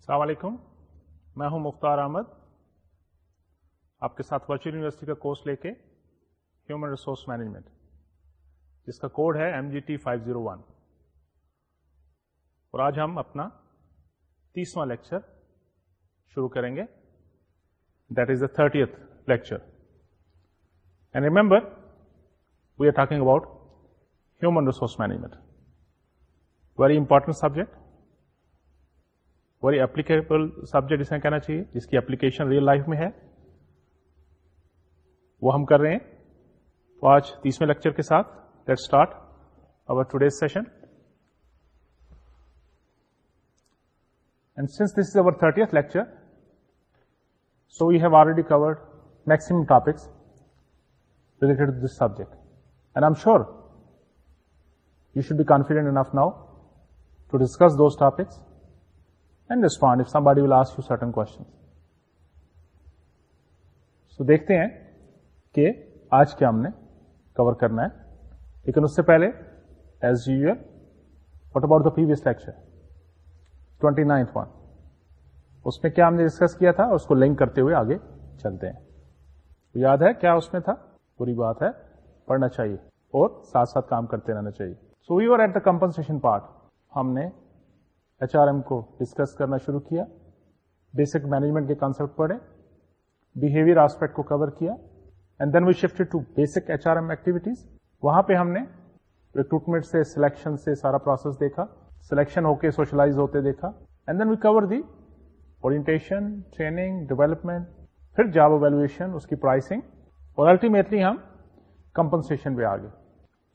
السلام علیکم میں ہوں مختار احمد آپ کے ساتھ ورچوئل یونیورسٹی کا کورس لے کے ہیومن ریسورس مینجمنٹ جس کا کوڈ ہے M G T five zero one اور آج ہم اپنا تیسواں لیکچر شروع کریں گے that is the thirty lecture and remember we are talking about human resource management very important subject very applicable subject اسے کہنا چاہیے جس کی اپلیکیشن ریئل لائف میں ہے وہ ہم کر رہے ہیں تو آج تیسویں لیکچر کے ساتھ let start over today's session and since this is over thirtieth lecture so you have already covered maximum topics related to this subject and I am sure you should be confident enough now to discuss those topics and respond somebody will you certain so دیکھتے ہیں کہ آج کیا ہم نے کور کرنا ہے لیکن اس سے پہلے as you what about the previous lecture twenty ninth one اس میں کیا ہم نے ڈسکس کیا تھا اس کو لنک کرتے ہوئے آگے چلتے ہیں یاد ہے کیا اس میں تھا پوری بات ہے پڑھنا چاہیے اور ساتھ ساتھ کام کرتے رہنا چاہیے so we are at the compensation part ہم نے ایچ آر ایم کو ڈسکس کرنا شروع کیا بیسک مینجمنٹ کے کانسیپٹ پڑھے بہیویئر آسپیکٹ کو کور کیا and then we shift to basic H R M activities وہاں پہ ہم نے ریکروٹمنٹ سے سلیکشن سے سارا پروسیس دیکھا سلیکشن ہو کے سوشلائز ہوتے دیکھا and then we cover the orientation training development پھر جاب اویلویشن اس کی پرائسنگ اور الٹیمیٹلی ہم کمپنسیشن پہ آ گئے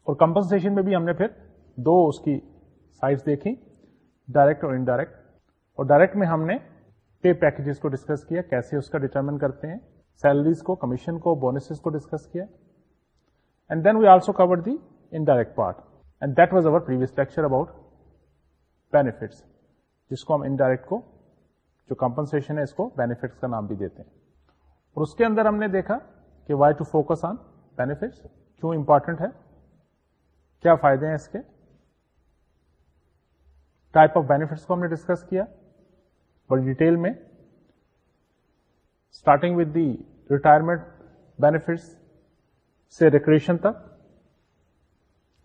اور کمپنسیشن میں بھی ہم نے پھر دو اس کی سائٹس دیکھی ڈائریکٹ اور انڈائریکٹ اور ڈائریکٹ میں ہم نے پے پیکجز کو ڈسکس کیا کیسے اس کا ڈیٹرمن کرتے ہیں سیلریز کو کمیشن کو بونسز کو ڈسکس کیا and then we also cover the indirect part and that was over previous lecture about benefits جس کو ہم انڈائریکٹ کو جو کمپنسن ہے اس کو بینیفٹس کا نام بھی دیتے ہیں اور اس کے اندر ہم نے دیکھا کہ why to focus on benefits کیوں امپورٹنٹ ہے کیا فائدے ہیں اس کے ٹائپ آف کو ہم نے ڈسکس کیا بڑی ڈیٹیل میں starting with the retirement benefits سے ریکریشن تک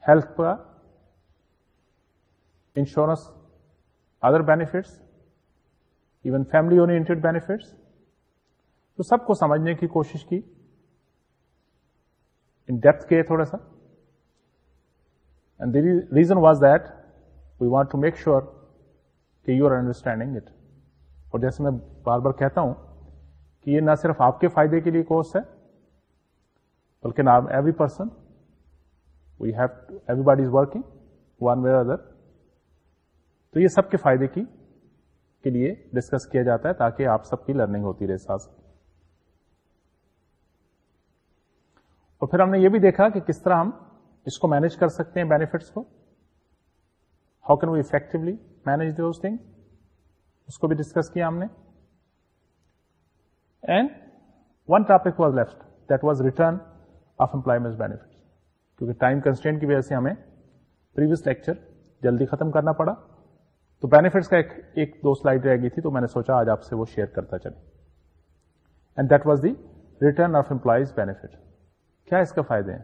ہیلتھ کا insurance other benefits even family oriented benefits تو سب کو سمجھنے کی کوشش کی ان ڈیپتھ کے تھوڑا سا and the reason was that we want to make sure کہ یو آر انڈرسٹینڈنگ اٹ اور جیسے میں بار بار کہتا ہوں کہ یہ نہ صرف آپ کے فائدے کے لیے کورس ہے بلکہ نام every person we have to everybody is working one way other تو یہ سب کے فائدے کی کے لیے ڈسکس کیا جاتا ہے تاکہ آپ سب کی لرننگ ہوتی رہے ساتھ اور پھر ہم نے یہ بھی دیکھا کہ کس طرح ہم اس کو مینج کر سکتے ہیں بینیفٹس کو how can we effectively manage those thing اس کو بھی ڈسکس کیا ہم نے and one topic was was left that return of employment benefit کیونکہ ٹائم کنسٹینٹ کی وجہ سے ہمیں پریویس لیکچر جلدی ختم کرنا پڑا تو بینیفٹس کا ایک ایک دو سلائڈ رہ گئی تھی تو میں نے سوچا آج آپ سے وہ شیئر کرتا چلے and that was the return of employees benefit کیا اس کا فائدے ہیں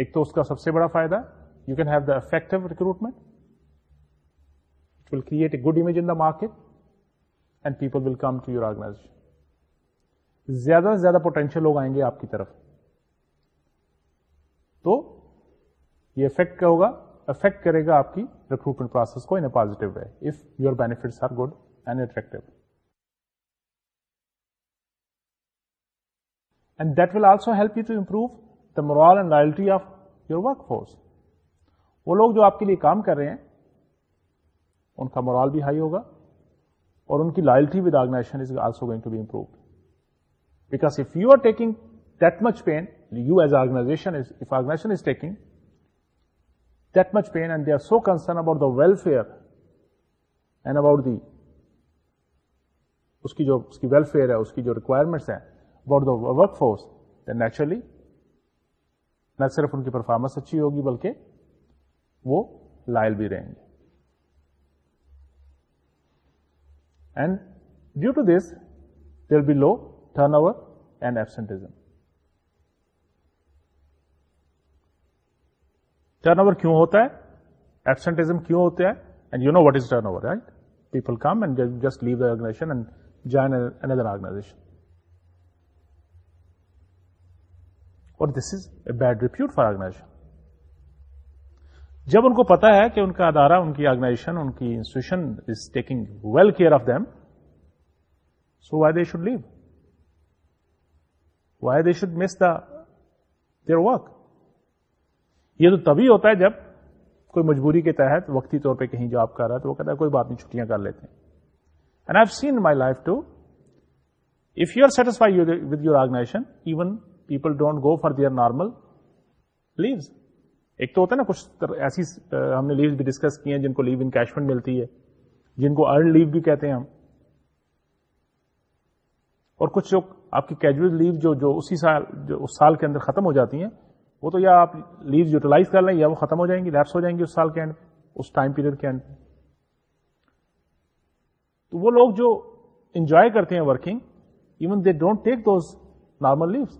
ایک تو اس کا سب سے بڑا فائدہ you can have the effective recruitment it will create a good image in the market and people will come to your organization زیادہ سے زیادہ پوٹینشیل لوگ آئیں گے آپ کی طرف تو یہ افیکٹ کیا ہوگا افیکٹ کرے گا آپ کی ریکروٹمنٹ پروسیس کو in a positive way if your benefits are good and attractive and that will also help you to improve morale and loyalty of your work force وہ لوگ جو آپ کے لیے کام کر رہے ہیں ان کا مورال بھی ہائی ہوگا اور ان کی loyalty with organization is also going to be improve because if you are taking that much pain you as organization if organization is taking that much pain and they are so concern about the welfare and about the اس کی جو اس کی welfare ہے اس کی جو requirements ہیں about the workforce then naturally نہ صرف ان کی پرفارمنس اچھی ہوگی بلکہ وہ لائل بھی رہیں گے and due to this will be low turnover and absenteeism turnover کیوں ہوتا ہے ایبسنٹزم کیوں ہوتا ہے and you know what is turnover right people come and just leave the organization and join another organization اور this is a bad repute for organization جب ان کو پتا ہے کہ ان کا ادارہ ان کی آرگنائزیشن ان کی institution is taking well care of them so why they should leave why they should miss the their work یہ تو تبھی ہوتا ہے جب کوئی مجبوری کے تحت وقتی طور پہ کہیں جاب کر رہا ہے تو وہ کہتا ہے کوئی بات نہیں چھٹیاں کر لیتے ہیں and I seen my life too if you are satisfy with your organization even people don't go for their normal leaves ایک تو ہوتا ہے نا کچھ ایسی ہم نے لیوز بھی ڈسکس کی ہیں جن کو لیو ان کیشمنٹ ملتی ہے جن کو ارن لیو بھی کہتے ہیں ہم اور کچھ جو آپ کی لیو جو جو اسی سال جو اس سال کے اندر ختم ہو جاتی ہیں وہ تو یا آپ لیو یوٹیلائز کر لیں یا وہ ختم ہو جائیں گی لیپس ہو جائیں گی اس سال کے اینڈ اس ٹائم پیریڈ کے اینڈ تو وہ لوگ جو انجوائے کرتے ہیں working even they don't take those normal leaves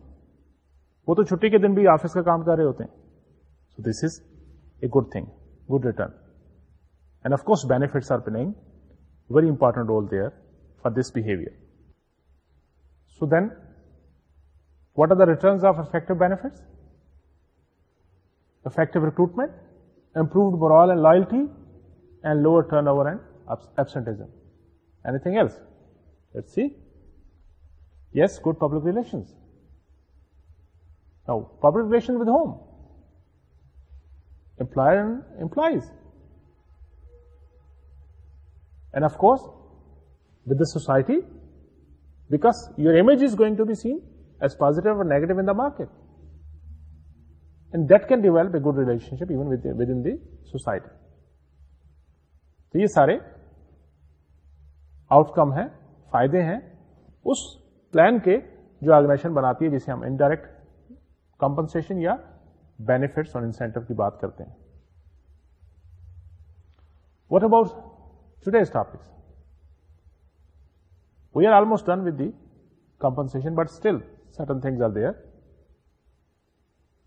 وہ تو چھٹی کے دن بھی آفس کا کام کر رہے ہوتے ہیں so this is a good thing good return and of course benefits are playing very important role there for this behaviour so then what are the returns of effective benefits effective recruitment improved and loyalty and lower turnover and absenteeism anything else see yes good public relations Now, public relation with whom employer employees and of course with the society back your image is going to be seen as positive اور negative the market and that can develop a good relationship even with within the society. تو یہ سارے out کم ہیں فائدے ہیں اس plan کے جو organization بناتی ہے جسے ہم انڈائریکٹ کمپنسن یا بینیفٹس اور انسینٹو کی بات کرتے ہیں what about today's topics we are almost done with the compensation but still certain things are there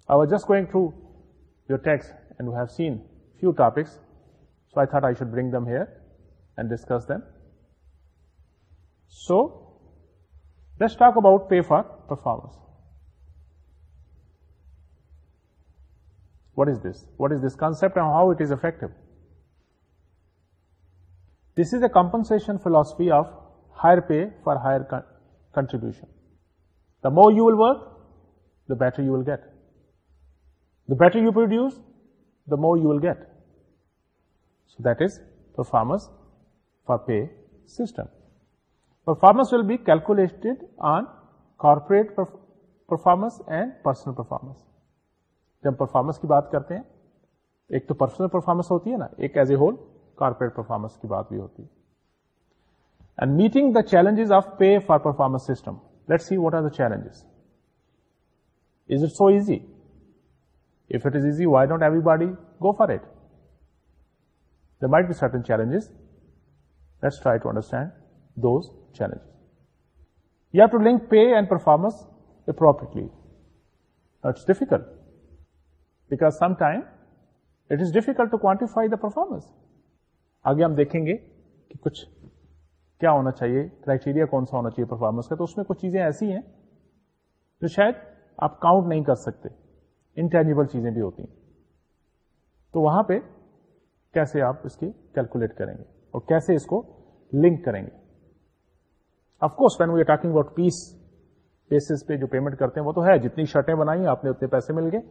I was just going through your text and you have seen few topics so I thought I should bring them here and discuss them so let's talk about pay for performance What is this? What is this concept and how it is effective? This is a compensation philosophy of higher pay for higher contribution. The more you will work, the better you will get. The better you produce, the more you will get. So that is performance for pay system. Performance will be calculated on corporate performance and personal performance. جب performance کی بات کرتے ہیں ایک تو personal performance ہوتی ہے نا ایک as a whole corporate performance کی بات بھی ہوتی ہے and meeting the challenges of pay for performance system let see what are the challenges is it so easy if it is easy why don't everybody go for it the might be certain challenges let's try to understand those challenges you have to link pay and performance appropriately it's difficult difficult to quantify the performance آگے ہم دیکھیں گے کہ کچھ کیا ہونا چاہیے criteria کون سا ہونا چاہیے پرفارمنس کا تو اس میں کچھ چیزیں ایسی ہیں جو شاید آپ کاؤنٹ نہیں کر سکتے انٹینجیبل چیزیں بھی ہوتی ہیں تو وہاں پہ کیسے آپ اس کی کیلکولیٹ کریں گے اور کیسے اس کو لنک کریں گے of course when we talking about piece basis پہ جو پیمنٹ کرتے ہیں وہ تو ہے جتنی شرٹیں بنائی آپ نے اتنے پیسے مل گئے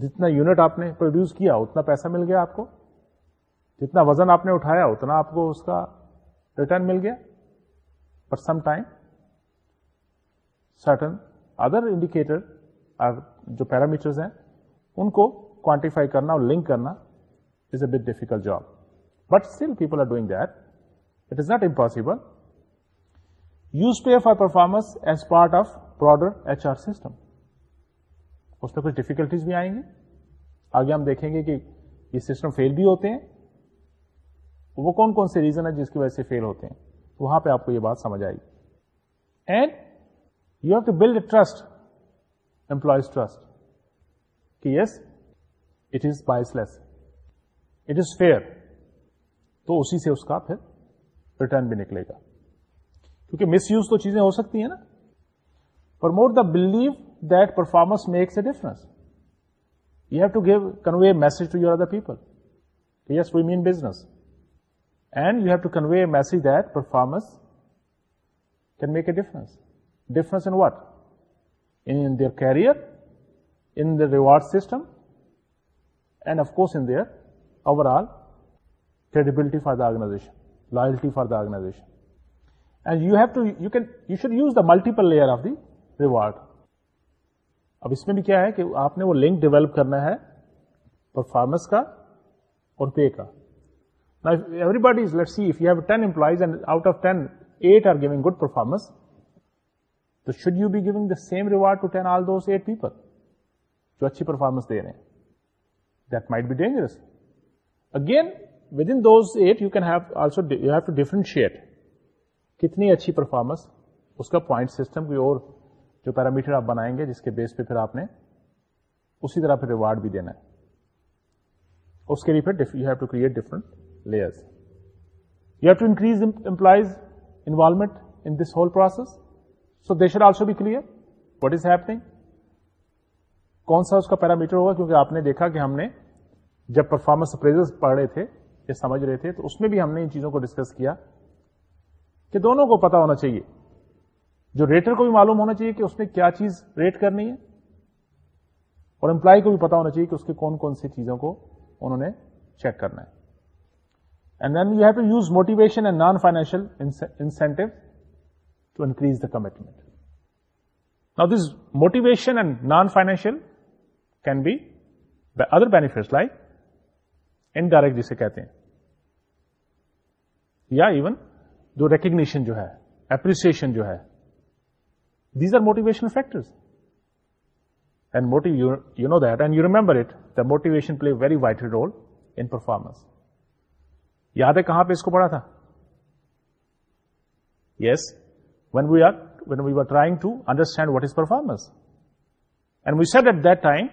جتنا یونٹ آپ نے پروڈیوس کیا اتنا پیسہ مل گیا آپ کو جتنا وزن آپ نے اٹھایا اتنا آپ کو اس کا ریٹرن مل گیا پر some time certain other indicator جو پیرامیٹرز ہیں ان کو کوانٹیفائی کرنا اور لنک کرنا is a bit difficult job but still people are doing that it is not impossible use pay for performance as part of broader H R system اس میں کچھ difficulties بھی آئیں گی آگے ہم دیکھیں گے کہ یہ سسٹم فیل بھی ہوتے ہیں وہ کون کون سے ریزن ہے جس کی وجہ سے فیل ہوتے ہیں وہاں پہ آپ کو یہ بات سمجھ آئے گی and you have to build trust employees trust کہ yes it is bias less it is fair تو اسی سے اس کا پھر ریٹرن بھی نکلے گا کیونکہ مس یوز تو چیزیں ہو سکتی ہیں نا promote the believe that performance makes a difference. You have to convey a message to your other people. Yes, we mean business. And you have to convey a message that performance can make a difference. Difference in what? In their career, in the reward system, and of course in their overall credibility for the organization, loyalty for the organization. And you should use the multiple layer of the reward. اب اس میں بھی کیا ہے کہ آپ نے وہ لنک ڈیولپ کرنا ہے پرفارمنس کا اور پے کا if you and out of ten eight are good performance تو should you be same reward to ten all eight people جو اچھی پرفارمنس دے رہے ہیں کتنی اچھی پرفارمنس اس کا پوائنٹ سسٹم کوئی اور جو پیرامیٹر آپ بنائیں گے جس کے بیس پہ پھر آپ نے اسی طرح پھر ریوارڈ بھی دینا ہے اس کے لیے پھر you have to create different you have to increase employees involvement in this whole process so they should also بھی کلیئر وٹ از ہیپنگ کون سا اس کا پیرامیٹر ہوگا کیونکہ آپ نے دیکھا کہ ہم نے جب پرفارمنس پڑھ رہے تھے یا سمجھ رہے تھے تو اس میں بھی ہم نے ان چیزوں کو ڈسکس کیا کہ دونوں کو پتا ہونا چاہیے جو ریٹر کو بھی معلوم ہونا چاہیے کہ اس نے کیا چیز ریٹ کرنی ہے اور امپلائی کو بھی پتا ہونا چاہیے کہ اس کے کون کون سی چیزوں کو انہوں نے چیک کرنا ہے and then you have to use motivation and non financial incentive to increase the commitment نا this motivation and non financial can be other benefit like indirect جسے کہتے ہیں یا ایون جو ریکگنیشن جو ہے اپریسن جو ہے these are motivational factor that and you remember it the motivation play very vital role in performance یہاں ہے کہاں پہ اس کو پڑھا تھا yes when we when we are trying to understand what is performance and we said at that time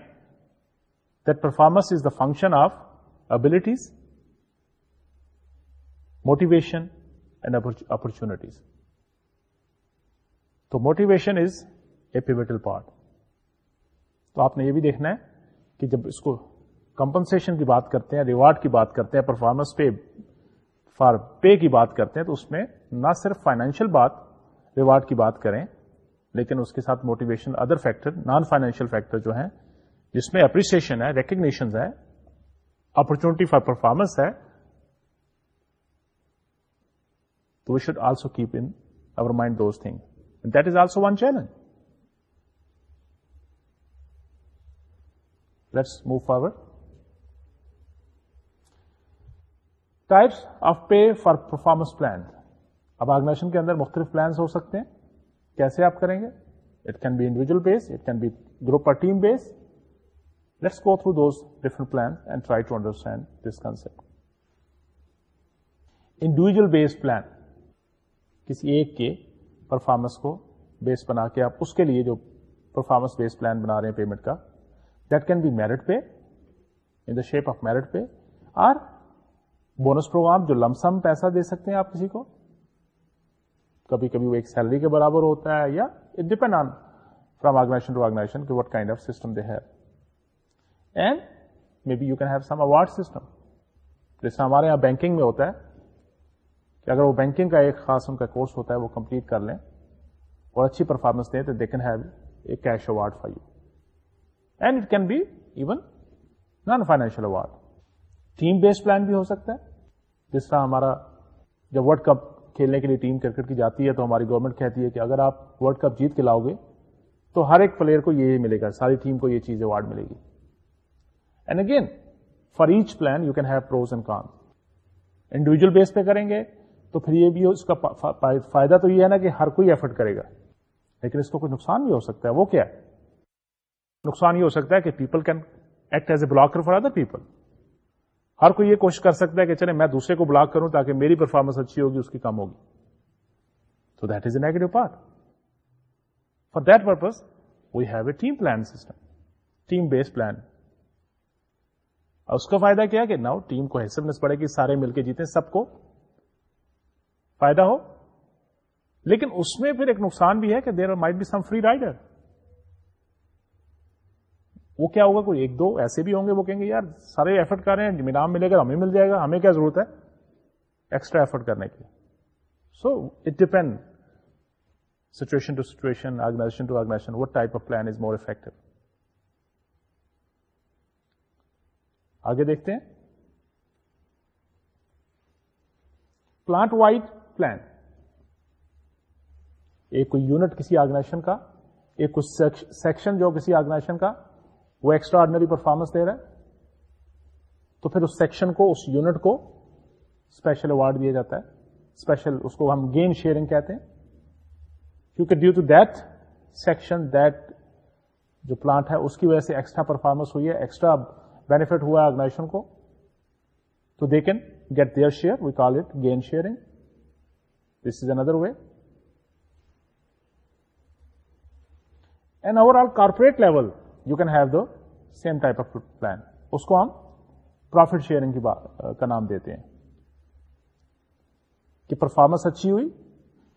that performance is the function of abilities motivation and opportunities تو motivation is a pivotal part تو آپ نے یہ بھی دیکھنا ہے کہ جب اس کو کمپنسیشن کی بات کرتے ہیں ریوارڈ کی بات کرتے ہیں پرفارمنس پے فار پے کی بات کرتے ہیں تو اس میں نہ صرف فائنینشیل بات ریوارڈ کی بات کریں لیکن اس کے ساتھ motivation other factor non financial factor جو ہیں جس میں اپریسیشن ہے ریکگنیشن ہے اپرچونٹی فار پرفارمنس ہے تو we should also keep in our mind those thing channel let's move forward types of pay for performance plan اب آرگنائزیشن کے اندر مختلف پلانس ہو سکتے ہیں کیسے آپ کریں گے it can be individual base it can be group اور team base let's go through those different plan and try to understand this concept individual base plan کسی ایک کے پرفارمنس کو بیس بنا کے آپ اس کے لیے جو پرفارمنس بیس پلان بنا رہے ہیں پیمنٹ کا that can be merit pay in the shape of merit pay اور بونس پروگرام جو لمسم پیسہ دے سکتے ہیں آپ کسی کو کبھی کبھی وہ ایک سیلری کے برابر ہوتا ہے یا it depend on from organisation organisation to what kind of system they and be you can have some award system جیسے ہمارے یہاں بینکنگ میں ہوتا ہے کہ اگر وہ بینکنگ کا ایک خاص ان کا کورس ہوتا ہے وہ کمپلیٹ کر لیں اور اچھی پرفارمنس دیں تو they can have a cash award for you and it can be even non financial award team based plan بھی ہو سکتا ہے جس طرح ہمارا جب ورلڈ کپ کھیلنے کے لیے ٹیم کرکٹ کی جاتی ہے تو ہماری گورنمنٹ کہتی ہے کہ اگر آپ ورلڈ کپ جیت کے لاؤ گے تو ہر ایک پلیئر کو یہ ملے گا ساری ٹیم کو یہ چیز اوارڈ ملے گی and again for each plan you can have pros and cons individual base پہ کریں گے تو پھر یہ بھی اس کا فائدہ تو یہ ہے نا کہ ہر کوئی ایفرٹ کرے گا لیکن اس کو کوئی نقصان بھی ہو سکتا ہے وہ کیا ہے نقصان یہ ہو سکتا ہے کہ people can act as a blocker for other people ہر کوئی یہ کوشش کر سکتا ہے کہ چلے میں دوسرے کو بلاک کروں تاکہ میری پرفارمنس اچھی ہوگی اس کی کم ہوگی تو that is a negative part for that purpose we have a team plan system team base plan اس کا فائدہ کیا کہ ناؤ ٹیم کو ایسے پڑے گی سارے مل کے جیتے سب کو فائدہ ہو لیکن اس میں پھر ایک نقصان بھی ہے کہ there might be some free rider وہ کیا ہوگا کوئی ایک دو ایسے بھی ہوں گے وہ کہیں گے یار سارے ایفرٹ کر رہے ہیں نام ملے گا ہمیں مل جائے گا ہمیں کیا ضرورت ہے ایکسٹرا ایفرٹ کرنے کی so it depend situation to situation organisation to organisation what type of plan is more effective آگے دیکھتے ہیں پلانٹ وائڈ پلان ایک کوئی یونٹ کسی آرگنائزیشن کا ایک کوئی سیکشن جو کسی آرگنائزیشن کا وہ ایکسٹرا آرڈنری پرفارمنس دے رہا ہے تو پھر اس سیکشن کو اس یونٹ کو اسپیشل اوارڈ دیا جاتا ہے اسپیشل اس کو ہم گین شیئرنگ کہتے ہیں کیونکہ due to that that section جو پلانٹ ہے اس کی وجہ سے ایکسٹرا پرفارمنس ہوئی ہے ایکسٹرا بینیفٹ ہوا ہے آرگنائزیشن کو تو can get their share we call it gain sharing is another way and overall corporate level you can have them type of plan اس کو ہم پروفٹ شیئرنگ کی کا نام دیتے ہیں کہ پرفارمنس اچھی ہوئی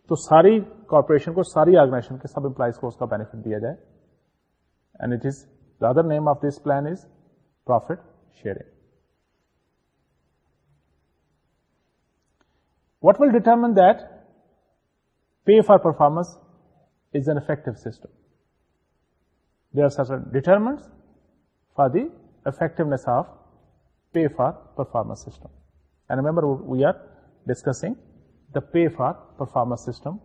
تو ساری کارپوریشن کو ساری آرگنائزیشن کے سب امپلائیز کو اس کا بیٹ دیا جائے and it is the other name of this plan is profit sharing what will determine that pay for performance is an effective system there are some determinant for the effectiveness of pay for performance system and remember what we are discussing the pay for performance system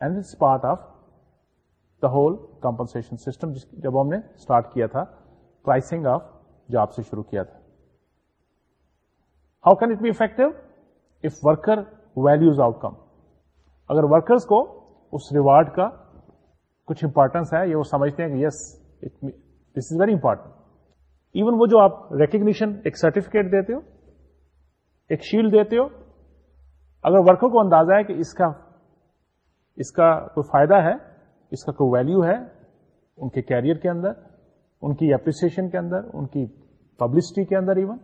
and part of the whole compensation system جب ہم نے start کیا تھا pricing of job سے شروع کیا تھا how can it be effective if worker values outcome اگر ورکرس کو اس ریوارڈ کا کچھ امپارٹینس ہے یہ وہ سمجھتے ہیں کہ yes this is very important even وہ جو آپ ریکگنیشن ایک سرٹیفکیٹ دیتے ہو ایک شیلڈ دیتے ہو اگر ورکر کو اندازہ ہے کہ اس کا اس کا کوئی فائدہ ہے اس کا کوئی ویلو ہے ان کے کیریئر کے اندر ان کی اپریسیشن کے اندر ان کی پبلسٹی کے اندر ایون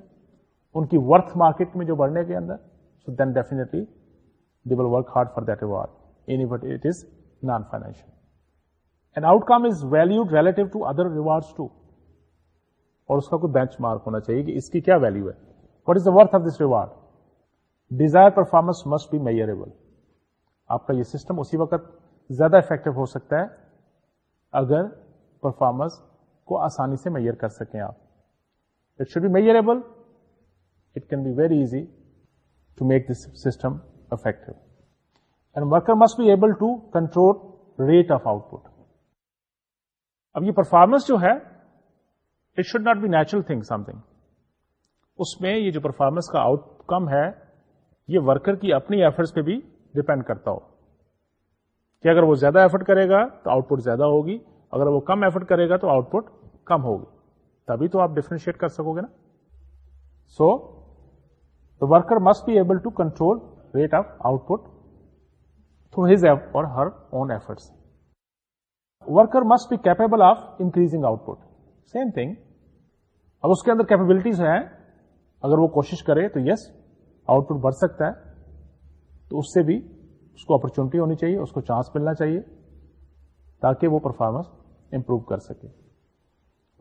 ان کی ورتھ مارکیٹ میں جو بڑھنے کے اندر so then definitely will work hard for that reward and but it is non financial and outcome is value relative to other reward to اور اس کا کوئی بینچ مارک ہونا چاہیے کہ اس کی کیا ویلو ہے what is the worth of this reward desire performance must be measurable آپ کا یہ سسٹم اسی وقت زیادہ افیکٹو ہو سکتا ہے اگر پرفارمنس کو آسانی سے میئر کر سکیں آپ it shareable it can be very easy to make this system must be able to control rate of output اب یہ پرفارمنس جو ہے it should not be natural thing something اس میں یہ جو پرفارمنس کا آؤٹ کم ہے یہ ورکر کی اپنی ایفرٹس پہ بھی ڈپینڈ کرتا ہو کہ اگر وہ زیادہ ایفرٹ کرے گا تو آؤٹ پٹ زیادہ ہوگی اگر وہ کم ایفرٹ کرے گا تو آؤٹ پٹ کم ہوگی تبھی تو آپ ڈیفرینشیٹ کر سکو گے نا so the worker must be able to control rate put through his his or her own efforts. Worker must be capable of increasing output same thing اب اس کے اندر کیپبلٹیز ہیں اگر وہ کوشش کرے تو یس آؤٹ پٹ بڑھ سکتا ہے تو اس سے بھی اس کو اپرچونٹی ہونی چاہیے اس کو چانس ملنا چاہیے تاکہ وہ پرفارمنس امپروو کر سکے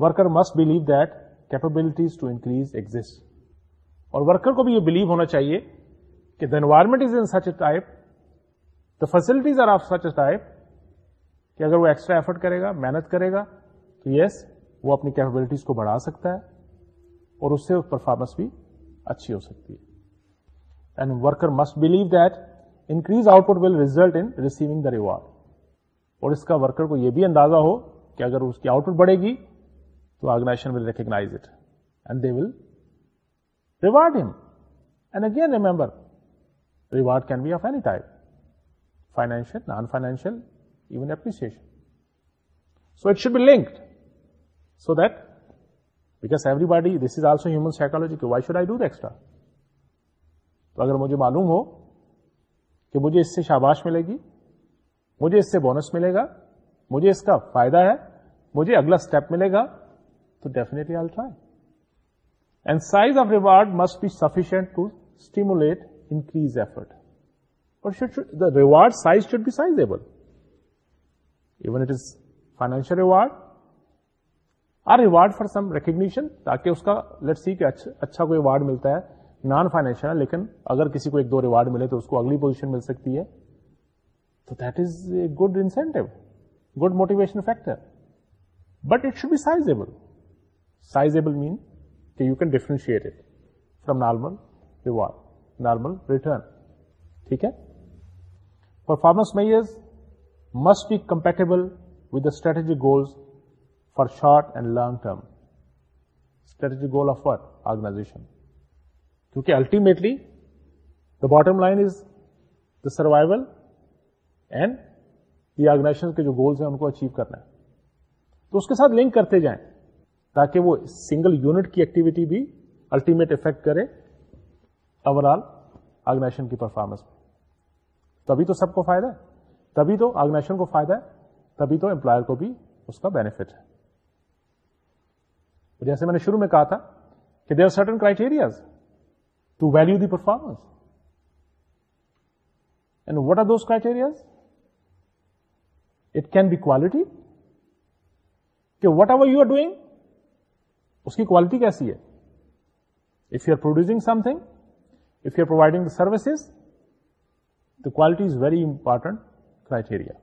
worker must believe that capabilities to increase exit اور ورکر کو بھی یہ بلیو ہونا چاہیے کہ the environment is in such a type the facilities are of such a type کہ اگر وہ ایکسٹرا ایفرٹ کرے گا محنت کرے گا تو یس وہ اپنی کیپبلٹیز کو بڑھا سکتا ہے اور اس سے پرفارمنس بھی اچھی ہو سکتی ہے and worker must believe that increase output will result in receiving the reward اور اس کا ورکر کو یہ بھی اندازہ ہو کہ اگر اس کی آؤٹ پٹ بڑھے گی تو organisation will recognise it and they will reward him and again remember reward can be of any type financial non financial even appreciation so it should be linked so that because everybody this is also human psychology why should I do extra تو اگر مجھے معلوم ہو کہ مجھے اس سے شاباش ملے گی مجھے اس سے بونس ملے گا مجھے اس کا فائدہ ہے مجھے اگلا اسٹیپ ملے گا تو definitely try and size of reward must be sufficient to stimulate should should be sizeable even it is financial reward or reward for some recognition تاکہ اس کا کہ اچھا, اچھا کوئی ایوارڈ ملتا ہے نان فائنینشیل لیکن اگر کسی کو ایک دو ریوارڈ ملے تو اس کو اگلی پوزیشن مل سکتی ہے تو that is a good incentive good motivation factor but it should be بھی سائز مین کہ you can differentiate it from normal reward normal return ٹھیک ہے performance measures must be compatible with the strategic goals for short and long term strategic goal of organisation کیونکہ ultimately the bottom line is the survival and the organisation کے جو goals ہیں ان کو achieve کرنا ہے تو اس کے ساتھ لنک کرتے جائیں تاکہ وہ سنگل یونٹ کی ایکٹیویٹی بھی الٹیمیٹ افیکٹ کرے اوور آل آرگنائزیشن کی پرفارمنس میں تبھی تو سب کو فائدہ ہے تبھی تو آرگنائزیشن کو فائدہ ہے تبھی تو امپلائر کو بھی اس کا بینیفٹ ہے جیسے میں نے شروع میں کہا تھا کہ they are certain criterias to value the performance and what are those criterias it can be quality کہ whatever you are doing اس کی کوالٹی کیسی ہے if you are producing something providing the service the quality is very important criteria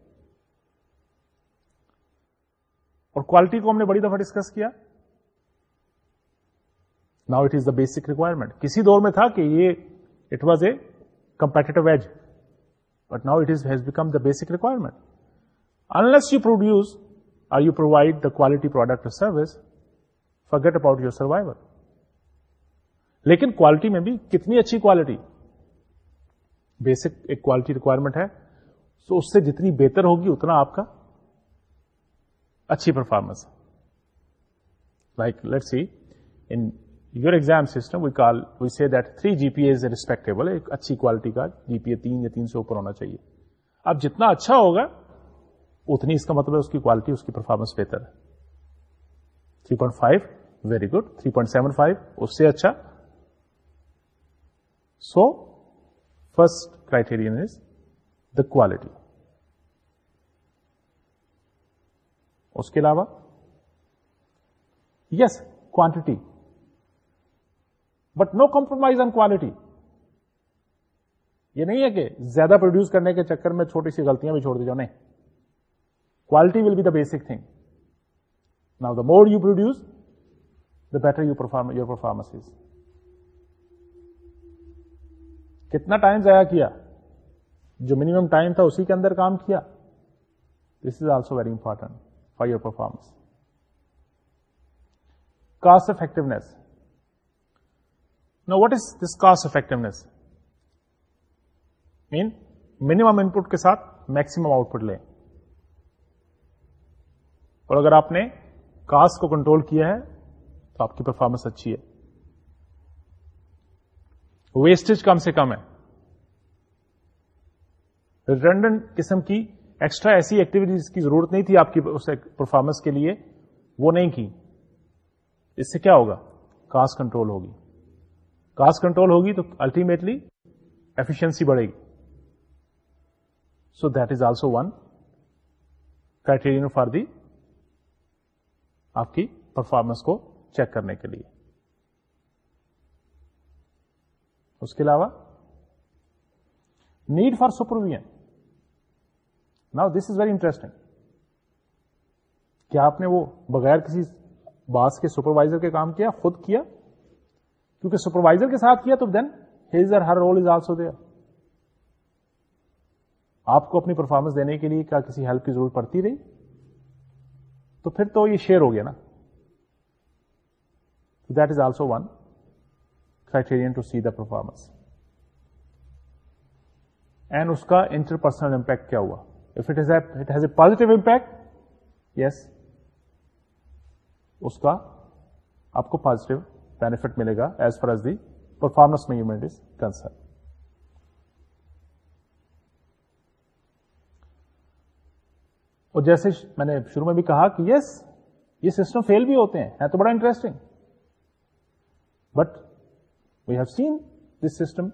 اور quality کو ہم نے بڑی دفعہ ڈسکس کیا now it is the basic requirement کسی دور میں تھا کہ یہ it was a competitive edge but now it is has become the basic requirement unless you produce or you provide the quality product service forget about your survival لیکن quality میں بھی کتنی اچھی کوالٹی بیسک ایک quality requirement ہے so اس سے جتنی بہتر ہوگی اتنا آپ کا اچھی performance like let see in your exam system we call we see that three G P A respectable ایک اچھی کوالٹی کا جی پی اے تین یا تین سے اوپر ہونا چاہیے اب جتنا اچھا ہوگا اتنی اس کا مطلب اس کی کوالٹی اس کی پرفارمنس بہتر three point five very good three point seven five اس سے اچھا so first criterion is the quality اس کے علاوہ yes quantity but no compromise on quality یہ نہیں ہے کہ زیادہ پروڈیوس کرنے کے چکر میں چھوٹی سی غلطیاں بھی چھوڑ دی جاؤ نہیں quality will be the basic thing now the more you produce the better you perform your performance کتنا ٹائم ضائع کیا جو منیمم ٹائم تھا اسی کے اندر کام کیا this is also very important for your performance cost effectiveness know what is this cost effectiveness mean in input کے ساتھ میکسمم آؤٹ پٹ لیں اور اگر آپ نے کاسٹ کو کنٹرول کیا ہے تو آپ کی پرفارمنس اچھی ہے ویسٹیج کم سے کم ہے ریٹرن قسم کی ایکسٹرا ایسی ایکٹیویٹیز کی ضرورت نہیں تھی آپ کی اس پرفارمنس کے لیے وہ نہیں کی اس سے کیا ہوگا کاسٹ کنٹرول ہوگی کاسٹ کنٹرول ہوگی تو الٹیمیٹلی ایفیشنسی بڑھے گی so that is also one criterion for the آپ کی پرفارمنس کو چیک کرنے کے لیے اس کے علاوہ need for supervision now this is very interesting کیا آپ نے وہ بغیر کسی باس کے سپروائزر کے کام کیا خود کیا کیونکہ سپروائزر کے ساتھ کیا تو then her role is also there آپ کو اپنی پرفارمنس دینے کے لیے کیا کسی ہیلپ کی ضرورت پڑتی رہی تو پھر تو یہ شیئر ہو گیا نا that is also one criterion to see the performance and اس کا انٹرپرسنل امپیکٹ کیا ہوا if it it has a positive impact yes اس کا آپ کو پازیٹو بینیفٹ ملے گا as far as the performance میں از کنسرن اور جیسے میں نے شروع میں بھی کہا کہ یس یہ سسٹم فیل بھی ہوتے ہیں تو بڑا interesting but we have seen this system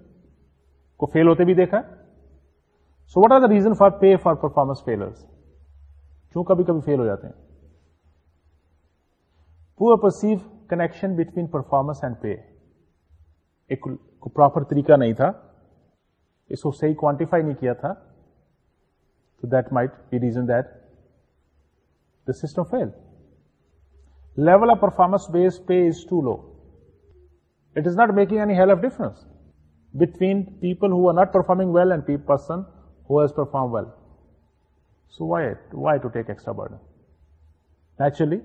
کو فیل ہوتے بھی دیکھا so what are the reason for pay for performance failures کیوں کبھی کبھی فیل ہو جاتے ہیں poor perceive connection between performance and pay ایک پراپر طریقہ نہیں تھا اس کو صحیح کوانٹیفائی نہیں کیا تھا تو that might be reason that the system fail level of performance base pay is too low It is not making any hell of difference between people who are not performing well and person who has performed well. So why to take extra burden? Naturally,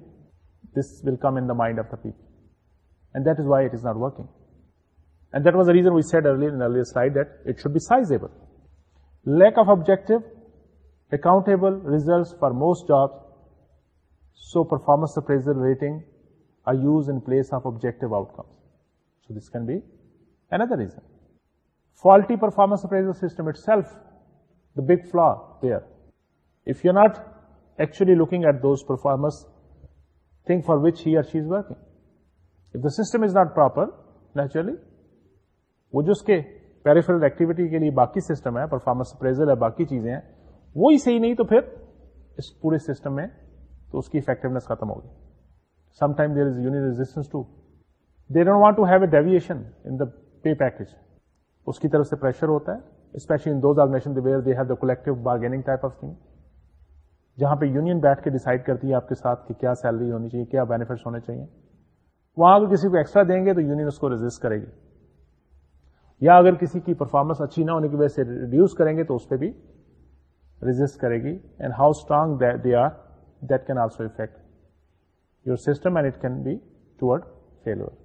this will come in the mind of the people. And that is why it is not working. And that was the reason we said earlier in the earlier slide that it should be sizable. Lack of objective, accountable results for most jobs, so performance appraisal rating are used in place of objective outcomes. So this can be another reason. Faulty performance appraisal system itself, the big flaw there. If you're not actually looking at those or not for which he or she is working. If the system is not proper, naturally, وہ جو اس کے peripheral activity کے لیے باقی system ہے performance appraisal ہے باقی چیزیں ہیں وہی صحیح نہیں تو پھر اس پورے سسٹم میں تو اس کی افیکٹونیس ختم ہوگی some time there is union resistance to they don't want to have a deviation in the pay package اس کی طرف سے پریشر ہوتا ہے especially in those or nation where they have the collective bargaining type of thing جہاں پہ union بیٹھ کے decide کرتی ہے آپ کے ساتھ کہ کیا سیلری ہونی چاہیے کیا بینیفٹس ہونے چاہیے وہاں اگر کسی کو ایکسٹرا دیں گے تو یونین اس کو ریزسٹ کرے گی یا اگر کسی کی پرفارمنس اچھی نہ ہونے کی وجہ سے ریڈیوس کریں گے تو اس پہ بھی ریزسٹ کرے گی and how strong they are that can also affect your system and it can be ٹوڈ failure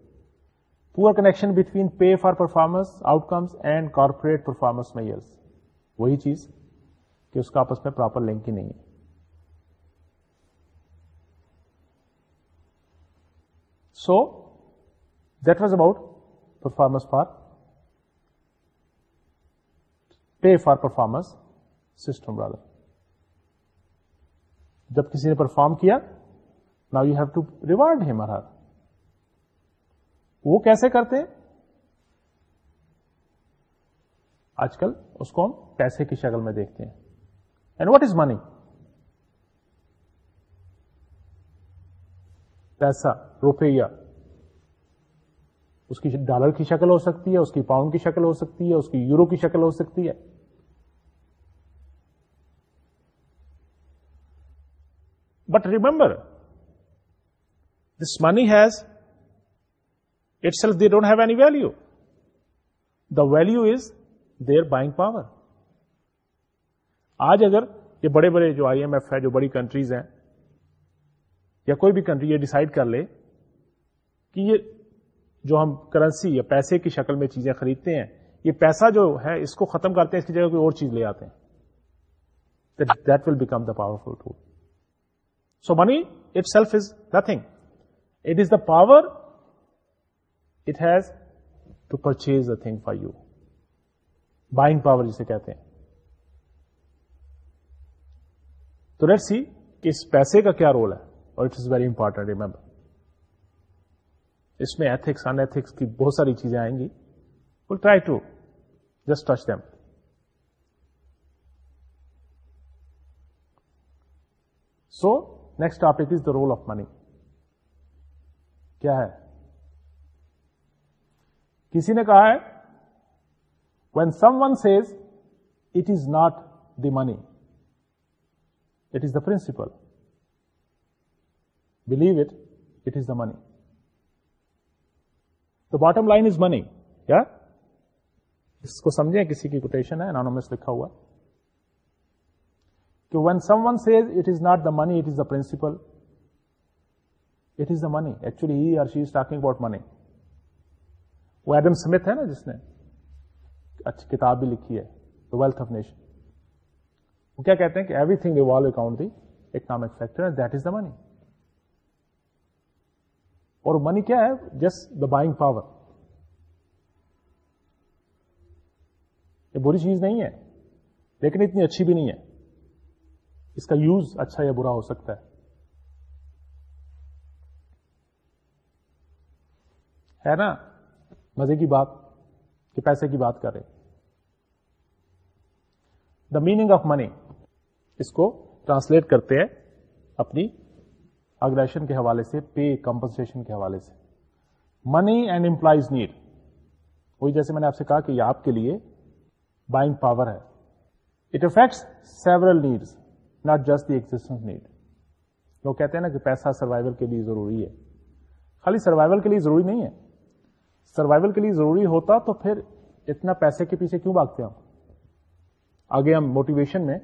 poor connection between pay for performance outcomes and corporate performance measures وہی چیز کہ اس کا آپس میں پراپر لنک ہی نہیں ہے so that was about performance for pay for performance system برادر جب کسی نے پرفارم کیا نا you have to reward hammer ہاتھ وہ کیسے کرتے آج کل اس کو ہم پیسے کی شکل میں دیکھتے ہیں اینڈ واٹ از منی پیسہ روپیہ اس کی ڈالر کی شکل ہو سکتی ہے اس کی پاؤنڈ کی شکل ہو سکتی ہے اس کی یورو کی شکل ہو سکتی ہے but remember this money has self they don't have any value the value is their buying power آج اگر یہ بڑے بڑے جو آئی ایم ایف ہے جو بڑی کنٹریز ہیں یا کوئی بھی کنٹری یہ ڈسائڈ کر لے کہ یہ جو ہم کرنسی یا پیسے کی شکل میں چیزیں خریدتے ہیں یہ پیسہ جو ہے اس کو ختم کرتے ہیں اس کی جگہ کوئی اور چیز لے آتے ہیں that will become the power tool so money itself is the it is the power is to purchase a thing for you buying power جسے کہتے ہیں تو لیٹ سی کہ اس پیسے کا کیا رول ہے اور it is very important remember اس میں ایتھکس ان ایتھکس کی بہت ساری چیزیں آئیں گی will try to just touch them so next topic is the role of money کیا ہے کسی نے کہا ہے when someone says it is not the money it is the principle believe it it is the money تو bottom line is money کیا اس کو سمجھیں کسی کی کوٹیشن ہے انانومس لکھا ہوا کہ when someone says it is not the money it is the principle it is the money actually he or she starting about money وہ ایڈم سمت ہے نا جس نے اچھی کتاب بھی لکھی ہے دا ویلتھ آف نیشن وہ کیا کہتے ہیں کہ everything revolve around the economic factor that is the money اور منی کیا ہے جسٹ دا بائنگ پاور یہ بری چیز نہیں ہے لیکن اتنی اچھی بھی نہیں ہے اس کا یوز اچھا یا برا ہو سکتا ہے ہے نا مزے کی بات کہ پیسے کی بات کر رہے دا میننگ آف منی اس کو ٹرانسلیٹ کرتے ہیں اپنی اگریشن کے حوالے سے پے کمپنسن کے حوالے سے منی اینڈ امپلائیز نیڈ وہی جیسے میں نے آپ سے کہا کہ یہ آپ کے لیے بائنگ پاور ہے it affects several needs not just the existence need لوگ کہتے ہیں نا کہ پیسہ سروائول کے لیے ضروری ہے خالی سروائول کے لیے ضروری نہیں ہے سروائول کے لیے ضروری ہوتا تو پھر اتنا پیسے کے پیچھے کیوں بھاگتے ہو آگے ہم موٹیویشن میں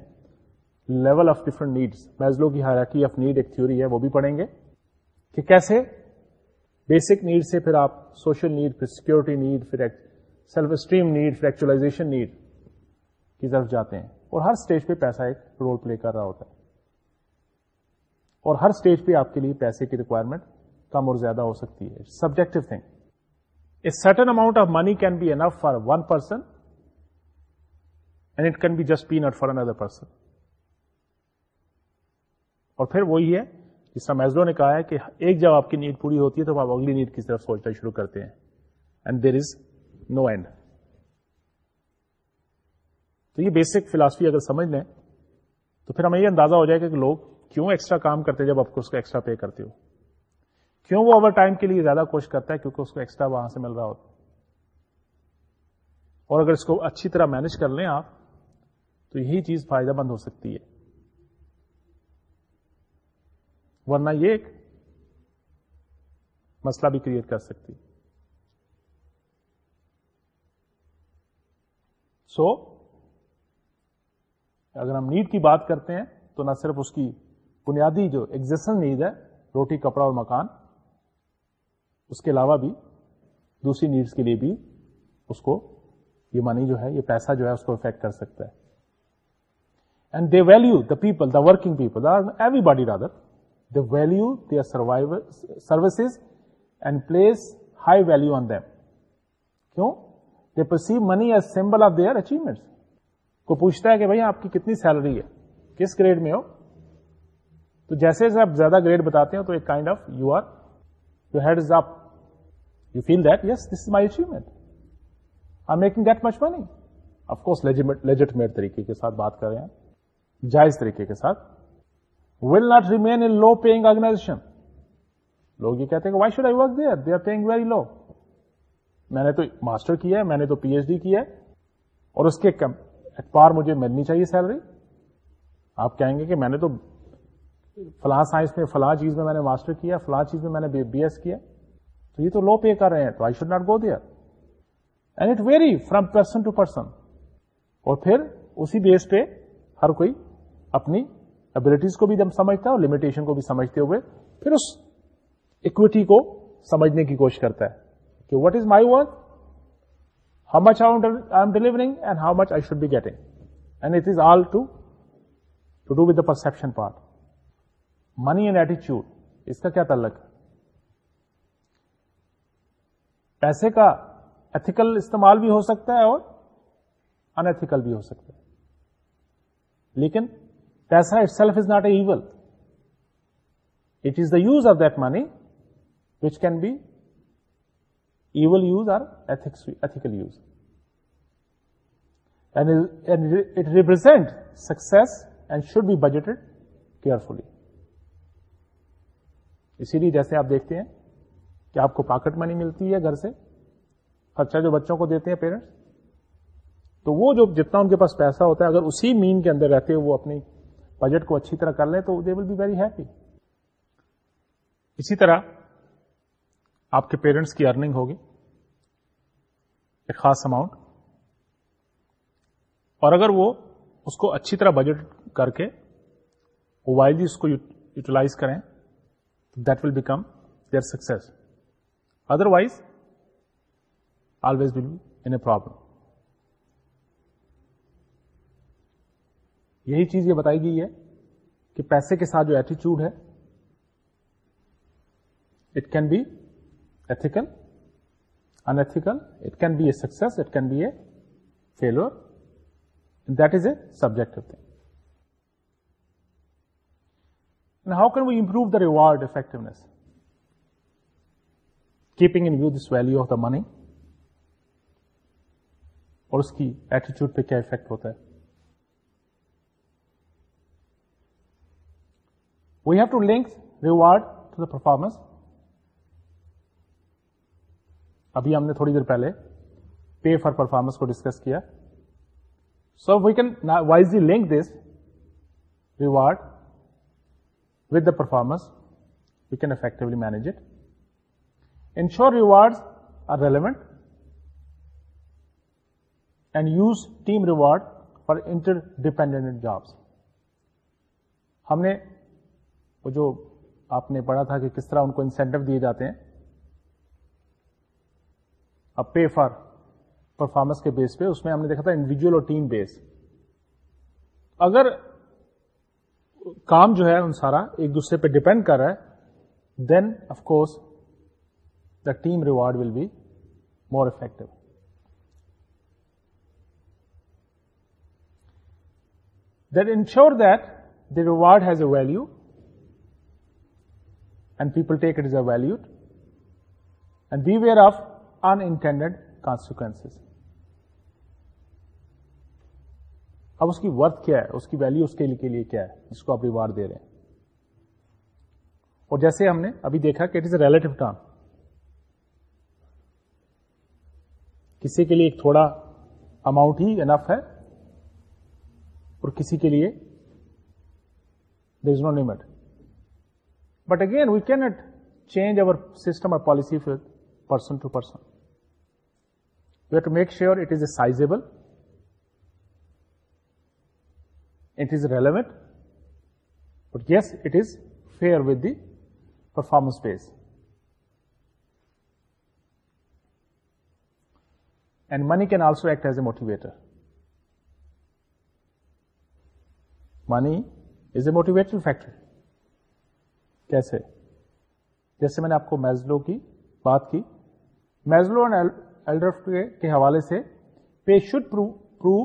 level of different needs Maslow کی ہیراکی آف نیڈ ایک تھیوری ہے وہ بھی پڑھیں گے کہ کیسے بیسک نیڈ سے پھر آپ سوشل نیڈ پھر سیکورٹی نیڈ پھر سیلف اسٹریم نیڈ پھر ایکچولاشن نیڈ کی طرف جاتے ہیں اور ہر اسٹیج پہ پیسہ ایک رول پلے کر رہا ہوتا ہے اور ہر اسٹیج پہ آپ کے لیے پیسے کی ریکوائرمنٹ کم اور زیادہ ہو سکتی ہے subjective thing certain amount of money can be enough for one person and it can be just peanut for person اور پھر وہی ہے جس طرح میزرو نے کہا ہے کہ ایک جب آپ کی نیڈ پوری ہوتی ہے تو آپ اگلی نیڈ کی طرف سوچنا شروع کرتے ہیں and there is no end تو یہ بیسک فلاسفی اگر سمجھ لیں تو پھر ہمیں یہ اندازہ ہو جائے گا کہ لوگ کیوں ایکسٹرا کام کرتے جب آپ کو اس کا ایکسٹرا پے کرتے ہو کیوں وہ اوور ٹائم کے لیے زیادہ کوشش کرتا ہے کیونکہ اس کو ایکسٹرا وہاں سے مل رہا ہوتا اور اگر اس کو اچھی طرح مینج کر لیں آپ تو یہی چیز فائدہ مند ہو سکتی ہے ورنہ یہ ایک مسئلہ بھی کریٹ کر سکتی سو so, اگر ہم نیڈ کی بات کرتے ہیں تو نہ صرف اس کی بنیادی جو ایکزسٹن نیڈ ہے روٹی کپڑا اور مکان اس کے علاوہ بھی دوسری نیڈس کے لیے بھی اس کو یہ منی جو ہے یہ پیسہ جو ہے اس کو افیکٹ کر سکتا ہے and they value the people the working people everybody rather they value services and place high value on them کیوں they perceive money as symbol of their achievement کو پوچھتا ہے کہ بھائی آپ کی کتنی سیلری ہے کس گریڈ میں ہو تو جیسے جیسے آپ زیادہ گریڈ بتاتے ہیں تو ایک kind of you are head you feel دیکھ this my achieve making met طریقے کے جائز طریقے کے ساتھ ویل ناٹ ریمینگ آرگنا لوگ یہ کہتے ہیں تو ماسٹر کیا ہے میں نے تو پی ایچ ڈی کیا ہے اور اس کے اخبار مجھے ملنی چاہیے سیلری آپ کہیں گے کہ میں نے تو فلاں سائنس میں فلاں چیز میں میں نے ماسٹر کیا فلاں چیز میں میں نے بی ایس کیا تو یہ تو لو پے کر رہے ہیں تو I should not go there and it vary from person to person اور پھر اسی بیس پہ ہر کوئی اپنی ابلیٹیز کو بھی سمجھتا ہے اور لمیٹیشن کو بھی سمجھتے ہوئے پھر اس اکوٹی کو سمجھنے کی کوشش کرتا ہے کہ what is my work how much I am delivering and how much I should be getting and it is all to to do the perception part money and ایٹیچیوڈ اس کا کیا تعلق ہے پیسے کا ایتھیکل استعمال بھی ہو سکتا ہے اور انتھیکل بھی ہو سکتا ہے لیکن پیسہ itself is not a evil it is the use of that money which can be even use or ethical use use it represent success and should be budgeted carefully اسی لیے جیسے آپ دیکھتے ہیں کہ آپ کو پاکٹ منی ملتی ہے گھر سے خرچہ جو بچوں کو دیتے ہیں پیرنٹس تو وہ جو جتنا ان کے پاس پیسہ ہوتا ہے اگر اسی مین کے اندر رہتے وہ اپنی بجٹ کو اچھی طرح کر لیں تو they will be very happy اسی طرح آپ کے پیرنٹس کی ارننگ ہوگی ایک خاص اماؤنٹ اور اگر وہ اس کو اچھی طرح بجٹ کر کے وہ اس کو یوٹیلائز کریں that will become their success otherwise always dull an a problem یہی چیز یہ بتائی گئی ہے کہ پیسے کے ساتھ جو ایٹیچیوڈ ہے it can be ethical unethical it can be a success it can be a failure that is a subject thing how can improve the reward effectiveness keeping in view this value of the money اور اس کی ایٹیچیوڈ پہ کیا affect ہوتا ہے we have to link reward to the performance ابھی ہم نے تھوڑی دیر پہلے پے فار پرفارمنس کو ڈسکس کیا so we can wisely link this reward the performance we can effectively manage it ensure reward are relevant and use team reward for interdependent jobs ہم نے وہ جو آپ نے پڑھا تھا کہ کس طرح ان کو انسینٹو دیے جاتے ہیں اب پے فار پرفارمنس کے بیس پہ اس میں ہم نے دیکھا تھا انڈیویجل اور ٹیم بیس اگر کام جو ہے ان سارا ایک دوسرے پہ ڈپینڈ کر رہا ہے then of course the team reward will be more effective then ensure that the reward has a value and people take it is a value and beware of intended consequence اب اس کی worth کیا ہے اس کی value اس کے لیے کیا ہے جس کو آپ ریوارڈ دے رہے ہیں اور جیسے ہم نے ابھی دیکھا کہ it is a relative term کسی کے لیے ایک تھوڑا اماؤنٹ ہی انف ہے اور کسی کے لیے there is no limit but again we can not change over system اور policy person to person to make sure it is a sizeable it is relevant but yes it is fair with the performance pace and money can also act as a motivator money is a motivate factor کیسے جیسے میں نے آپ کو Maslow کی بات کی Maslow and Alderfer کے حوالے سے pay should prove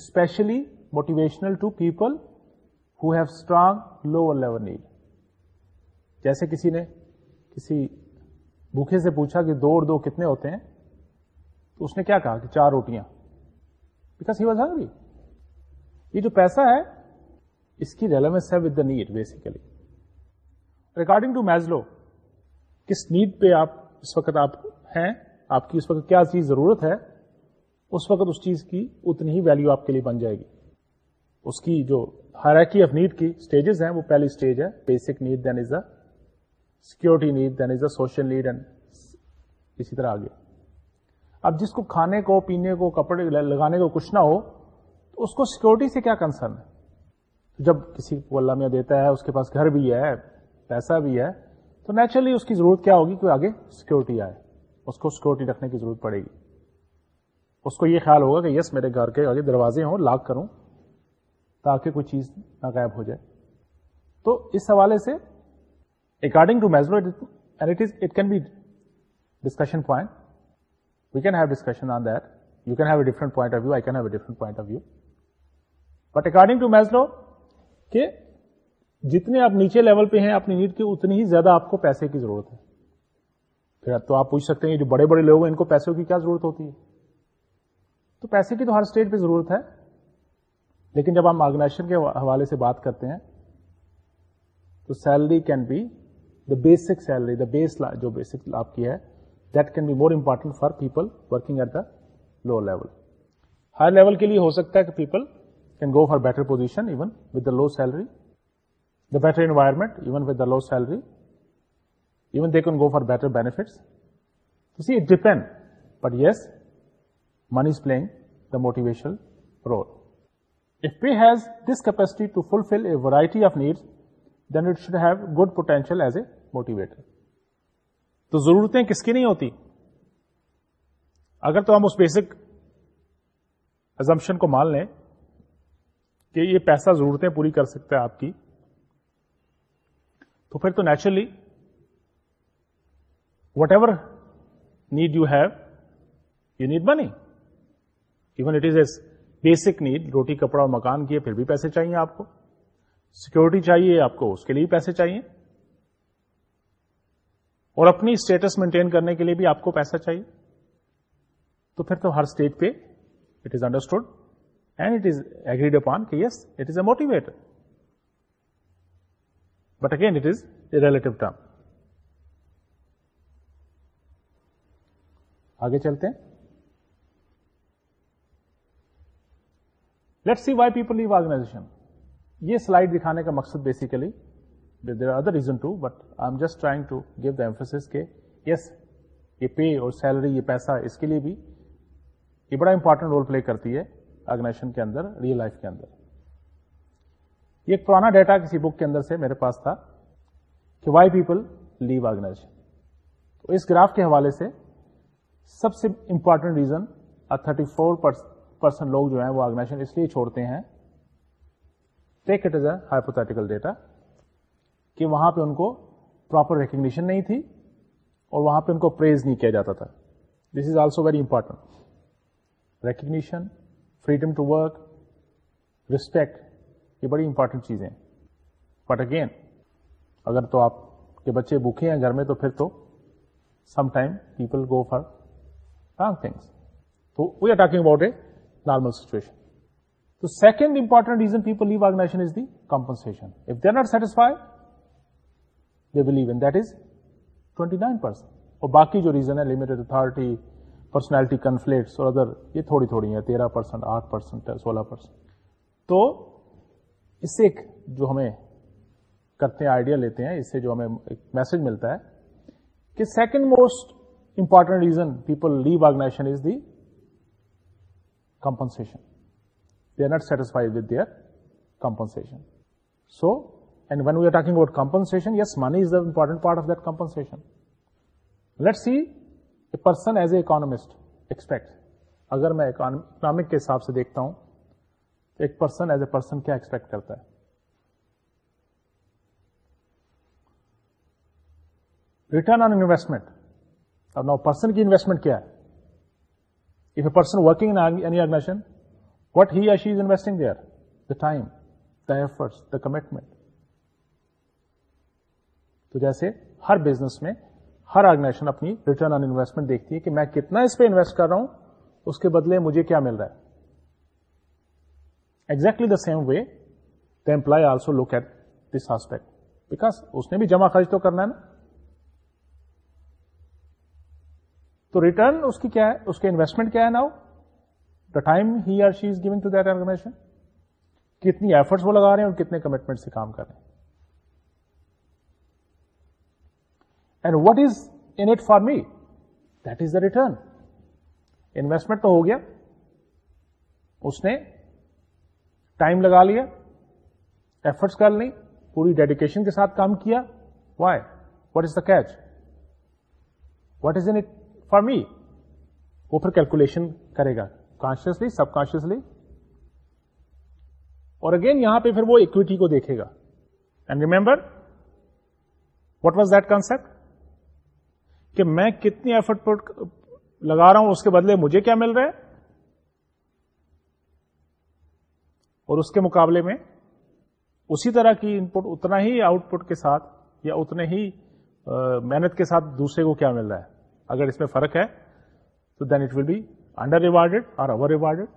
especially motivational to people who have strong lower level need جیسے کسی نے کسی بھوکے سے پوچھا کہ اور دو کتنے ہوتے ہیں تو اس نے کیا کہا کہ چار روٹیاں بیکاز ہی واز ہنگری یہ جو پیسہ ہے اس کی ریلیونس ہے with the need basically according to Maslow کس نیڈ پہ آپ اس وقت آپ ہیں آپ کی اس وقت کیا چیز ضرورت ہے اس وقت اس چیز کی اتنی ہی ویلو آپ کے لیے بن جائے گی اس کی جو ہیراکی آف نیڈ کی اسٹیجز ہیں وہ پہلی اسٹیج ہے basic need then is a security need then is a social need and اسی طرح آگے اب جس کو کھانے کو پینے کو کپڑے لگانے کو کچھ نہ ہو تو اس کو سیکورٹی سے کیا کنسرن ہے جب کسی کو اللہ میں دیتا ہے اس کے پاس گھر بھی ہے پیسہ بھی ہے تو نیچرلی اس کی ضرورت کیا ہوگی کہ آگے سیکورٹی آئے اس کو سیکورٹی رکھنے کی ضرورت پڑے گی اس کو یہ خیال ہوگا کہ یس میرے گھر کے آگے دروازے ہوں لاک کروں تاکہ کوئی چیز نہ غائب ہو جائے تو اس حوالے سے according to Maslow is it can be discussion point we can have discussion on that you can have a different point of view I can have a different point of view but according to Maslow کہ جتنے آپ نیچے level پہ ہیں اپنی need کے اتنی ہی زیادہ آپ کو پیسے کی ضرورت ہے پھر تو آپ پوچھ سکتے ہیں جو بڑے بڑے لوگ ہیں ان کو پیسوں کی کیا ضرورت ہوتی ہے تو پیسے کی تو ہر اسٹیٹ پہ ضرورت ہے لیکن جب ہم آرگنائزیشن کے حوالے سے بات کرتے ہیں تو salary can be the basic salary the base جو بیسک آپ کی ہے that can be more important for people working at the low level high level کے لیے ہو سکتا ہے کہ people can go for better position even with the low salary the better environment even with the low salary even they can go for better benefits see it depend but yes money is playing the motivational role If P has this capacity to fulfill a variety of needs, then it should have good potential as a motivator. تو ضرورتیں کس کی نہیں ہوتی اگر تو ہم اس بیسک ازمپشن کو مان لیں کہ یہ پیسہ ضرورتیں پوری کر سکتا ہے آپ کی تو پھر تو naturally whatever need you have you need money even it is a basic need روٹی کپڑا اور مکان کی پھر بھی پیسے چاہیے آپ کو سیکورٹی چاہیے آپ کو اس کے لیے بھی پیسے چاہیے اور اپنی اسٹیٹس مینٹین کرنے کے لیے بھی آپ کو پیسہ چاہیے تو پھر تو ہر اسٹیج پہ it is understood and it is agreed upon کہ yes it is a motivate but again it is a relative term آگے چلتے ہیں let see why people leave organization یہ سلائڈ دکھانے کا مقصد basically there are other reason to to but I am just trying give the yes یہ pay اور salary یہ پیسہ اس کے لیے بھی یہ بڑا امپورٹنٹ رول پلے کرتی ہے آرگنائزیشن کے اندر ریئل لائف کے اندر یہ ایک پرانا ڈیٹا کسی بک کے اندر سے میرے پاس تھا کہ وائی پیپل لیو آرگنائزیشن تو اس گراف کے حوالے سے سب سے important reason thirty four percent person لوگ جو ہیں وہ آرگنائزیشن اس لیے چھوڑتے ہیں take it is a hypothetical data کہ وہاں پہ ان کو پراپر ریکگنیشن نہیں تھی اور وہاں پہ ان کو پریز نہیں کیا جاتا تھا this is also very important recognition freedom to work respect یہ بڑی امپورٹنٹ چیزیں بٹ اگین اگر تو آپ کے بچے بھوکے ہیں گھر میں تو پھر تو some time people go for wrong things تو we are talking about a normal situation تو second important reason people leave organization is the compensation satisfied the blue and that is twenty nine percent اور باقی جو reason ہے limited authority personality conflict اور other یہ تھوڑی تھوڑی ہے تیرہ پرسینٹ آٹھ پرسینٹ سولہ پرسینٹ تو اس سے ایک جو ہمیں کرتے ہیں آئیڈیا لیتے ہیں اس سے جو ہمیں ایک میسج ملتا ہے کہ second most important reason people leave organization is the not satisfy compensation so and when we are talking about compensation yes money is important part of diction let see a person as a economist expect اگر میں economic کے حساب سے دیکھتا ہوں تو ایک person as a person کیا ایکسپیکٹ کرتا ہے ریٹرن آن انویسٹمنٹ اب نا پرسن کی انویسٹمنٹ کیا ہے If a person working in any organization, what he or she is investing there? The time, the efforts, the commitment. تو جیسے ہر بزنس میں ہر آرگنائزیشن اپنی ریٹرن آن انویسٹمنٹ دیکھتی ہے کہ میں کتنا اس پہ انویسٹ کر رہا ہوں اس کے بدلے مجھے کیا مل رہا ہے exactly the same way the employee also look at this aspect because اس نے بھی جمع خرچ تو کرنا ہے نا تو ریٹرن اس کی کیا ہے اس کے انویسٹمنٹ کیا ہے now the time he or she is giving to that organization کتنی ایفرٹس وہ لگا رہے ہیں اور کتنے کمٹمنٹ سے کام کر رہے ہیں and what is is for me that the return investment تو ہو گیا اس نے ٹائم لگا لیا ایفرٹس کر لی پوری ڈیڈیکیشن کے ساتھ کام کیا why what is the catch what is it for me وہ پھر کیلکولیشن کرے گا کانشیسلی سب کانشیسلی اور اگین یہاں پہ پھر وہ اکویٹی کو دیکھے گا and remember what was that concept کہ میں کتنی ایفرٹ پٹ لگا رہا ہوں اس کے بدلے مجھے کیا مل رہا ہے اور اس کے مقابلے میں اسی طرح کی ان اتنا ہی آؤٹ پٹ کے ساتھ یا اتنے ہی محنت کے ساتھ دوسرے کو کیا مل رہا ہے اگر اس میں فرق ہے تو then it will be under rewarded اور اوور ریوارڈیڈ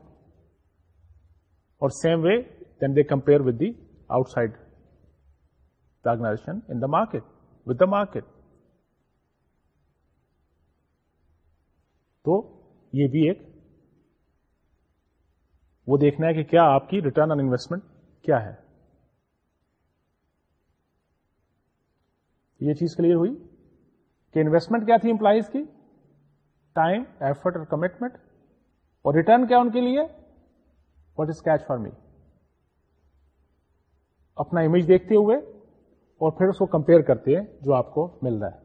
اور same way then they compare with the outside organization market with the market تو یہ بھی ایک وہ دیکھنا ہے کہ کیا آپ کی ریٹرن آن انویسٹمنٹ کیا ہے یہ چیز کلیئر ہوئی کہ انویسٹمنٹ کیا تھی امپلائیز کی ٹائم ایفرٹ اور کمٹمنٹ اور ریٹرن کیا ان کے لیے what is catch for me اپنا امیج دیکھتے ہوئے اور پھر اس کو کمپیئر کرتے ہیں جو آپ کو مل رہا ہے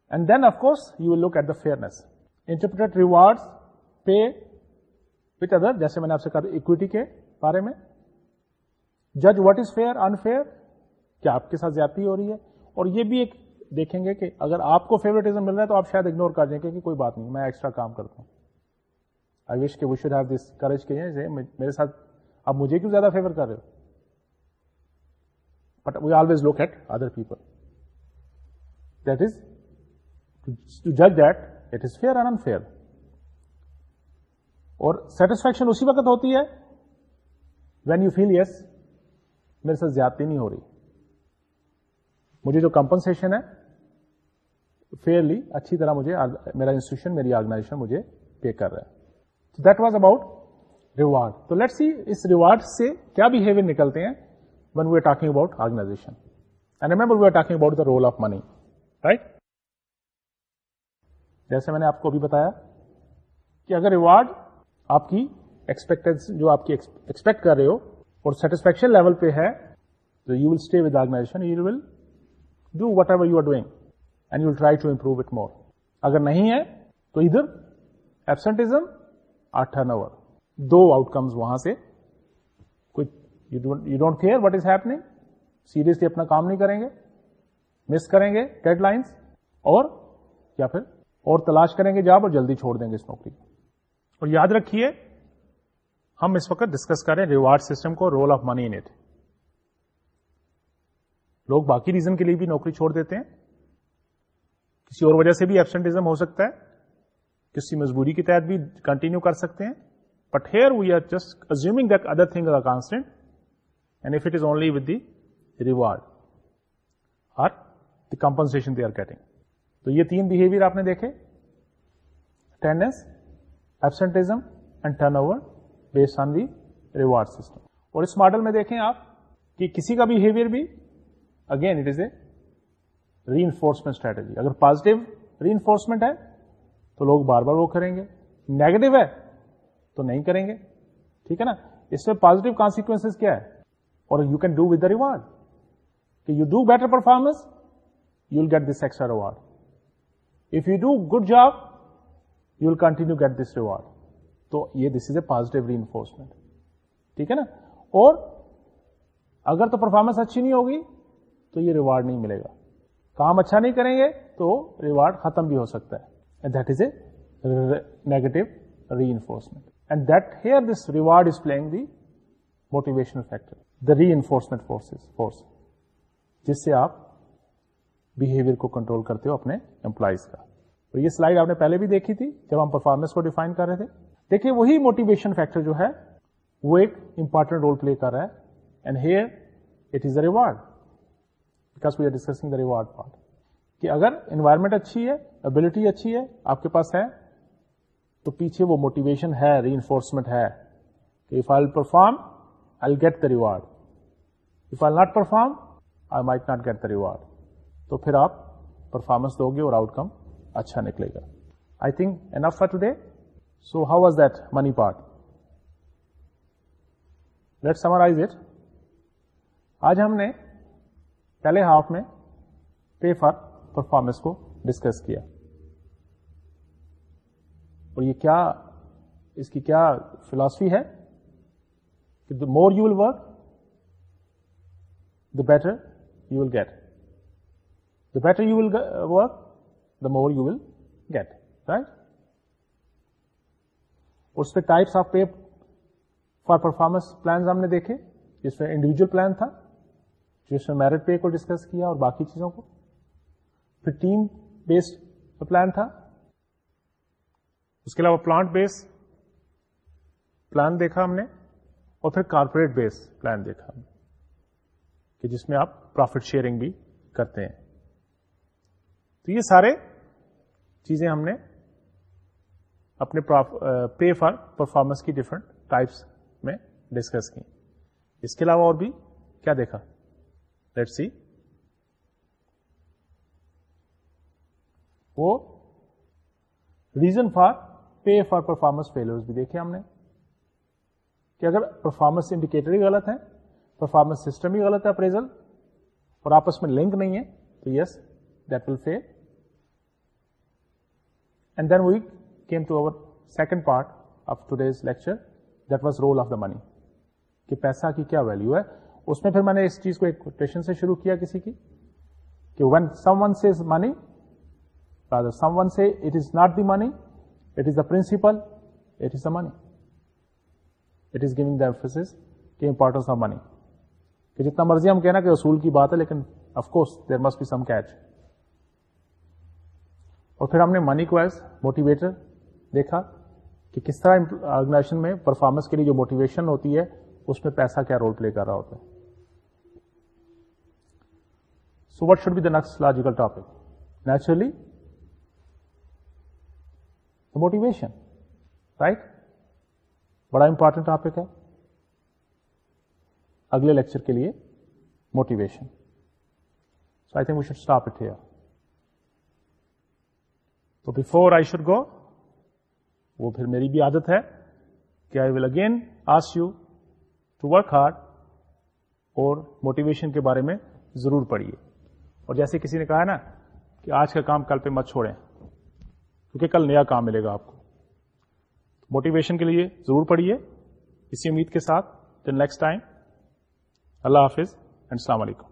look at the fairness interpret reward pay with other جیسے میں نے آپ سے اکویٹی کے بارے میں جج واٹ از فیئر انفیئر کیا آپ کے ساتھ زیادتی ہو رہی ہے اور یہ بھی ایک دیکھیں گے کہ اگر آپ کو فیوریٹزم مل رہا ہے تو آپ شاید اگنور کر دیں گے کہ کوئی بات نہیں میں ایکسٹرا کام کرتا ہوں آئی وش کہ we should have this courage کے میرے ساتھ آپ مجھے کیوں زیادہ فیور کر رہے ہو but we always look at other people that is to جج that it is fair and unfair اور سیٹسفیکشن اسی وقت ہوتی ہے وین یو فیل یس میرے ساتھ زیادتی نہیں ہو رہی مجھے جو کمپنسیشن ہے فیئرلی اچھی طرح مجھے میرا انسٹیٹیوشن میری آرگنائزیشن مجھے پے کر رہا ہے تو لیٹ سی اس ریوارڈ سے کیا بہیویئر نکلتے ہیں when we are talking about organization and remember we are talking about the role of money right جیسے میں نے آپ کو ابھی بتایا کہ اگر ریوارڈ آپ کی ایکسپیکٹ جو آپ کی ایکسپیکٹ کر رہے ہو اور سیٹسفیکشن لیول پہ ہے تو you will stay with organization you will do whatever you you are doing and will try to improve it more اگر نہیں ہے تو ادھر ایبسنٹزم ٹرن اوور دو آؤٹ کمز وہاں سے don't care what is happening seriously اپنا کام نہیں کریں گے مس کریں گے ڈیڈ لائنس اور یا پھر اور تلاش کریں گے جاب اور جلدی چھوڑ دیں گے اس نوکری کو یاد رکھیے ہم اس وقت ڈسکس کریں ریوارڈ سسٹم کو رول آف منی انٹ لوگ باقی ریزن کے لیے بھی نوکری چھوڑ دیتے ہیں کسی اور وجہ سے بھی ایبسنٹزم ہو سکتا ہے کسی مجبوری کے تحت بھی کنٹینیو کر سکتے ہیں but here we are just that other thing are constant and it is only with the reward or the compensation they are getting تو یہ تین بہیویئر آپ نے دیکھے attendance absenteeism and turnover base on the reward system اور اس model میں دیکھیں آپ کہ کسی کا بہیویئر بھی again it is a reinforcement strategy اگر پازیٹو ری انفورسمنٹ ہے تو لوگ بار بار وہ کریں گے نیگیٹو ہے تو نہیں کریں گے ٹھیک ہے نا اس میں پازیٹو کانسیکوینس کیا ہے اور you can do with the reward کہ you do better performance you will get this extra reward if you do good job you will continue get this reward تو یہ this is a positive reinforcement ٹھیک ہے نا اور اگر تو performance اچھی نہیں ہوگی تو یہ ریوارڈ نہیں ملے گا کام اچھا نہیں کریں گے تو ریوارڈ ختم بھی ہو سکتا ہے and that that is is a negative reinforcement here this reward playing the motivational forces force جس سے آپ بہیویئر کو کنٹرول کرتے ہو اپنے امپلائیز کا اور یہ آپ نے پہلے بھی دیکھی تھی جب ہم پرفارمنس کو ڈیفائن کر رہے تھے وہی موٹیویشن فیکٹر جو ہے وہ ایک امپارٹینٹ رول پلے کر رہا ہے and here it is a reward because we are discussing the reward part کہ اگر انوائرمنٹ اچھی ہے ابلٹی اچھی ہے آپ کے پاس ہے تو پیچھے وہ موٹیویشن ہے ری انفورسمنٹ ہے کہ if I perform I get the reward if I not perform I might not get the reward تو پھر آپ پرفارمنس دو گے اور آؤٹ کم اچھا نکلے گا I think end of day so how was that money part let summarize it آج ہم نے پہلے ہاف میں پے فار پرفارمنس کو ڈسکس کیا اور یہ کیا اس کی کیا فلاسفی ہے کہ the more you will work the better you will get the better you will work the more you will get right اس پہ types of pay for performance plans ہم نے دیکھے جس میں انڈیویجل پلان تھا جس میں میرٹ پے کو ڈسکس کیا اور باقی چیزوں کو پھر ٹیم پلان تھا اس کے علاوہ پلانٹ بیس پلان دیکھا ہم نے اور پھر کارپوریٹ بیس پلان دیکھا ہم کہ جس میں آپ پروفٹ شیئرنگ بھی کرتے ہیں تو یہ سارے چیزیں ہم نے اپنے پے فار پرفارمنس کی ڈفرنٹ ٹائپس میں ڈسکس کی اس کے علاوہ اور بھی کیا دیکھا لیٹ سی وہ reason for pay for performance failure بھی دیکھے ہم نے کہ اگر پرفارمنس انڈیکیٹر ہی غلط ہے پرفارمنس سسٹم ہی غلط ہے اپریزل اور آپس میں لنک نہیں ہے تو yes that will fail and then we to over second part of today lecture that was role of the money پیسہ کی کیا ویلو ہے اس میں پھر میں نے اس چیز کو ایک کوٹیشن سے شروع کیا کسی کی کہ money it the principle it is any it is giving this part of the money کہ جتنا مرضی ہم کہنا کہ اصول کی بات ہے لیکن of course there must be some کچھ اور پھر ہم نے منی کو ایز موٹیویٹر دیکھا کہ کس طرح آرگنائزیشن میں پرفارمنس کے لیے جو موٹیویشن ہوتی ہے اس میں پیسہ کیا رول پلے کر رہا ہوتا ہے so what should be the next logical topic naturally motivation right بڑا امپورٹنٹ ٹاپک ہے اگلے لیکچر کے لیے motivation so I think we should stop it here before I should go وہ پھر میری بھی عادت ہے کہ I will again ask you to work hard اور موٹیویشن کے بارے میں ضرور پڑھیے اور جیسے کسی نے کہا نا کہ آج کا کام کل پہ مت چھوڑیں کیونکہ کل نیا کام ملے گا آپ کو موٹیویشن کے لیے ضرور پڑھیے اسی امید کے ساتھ دن نیکسٹ ٹائم اللہ حافظ اینڈ السلام علیکم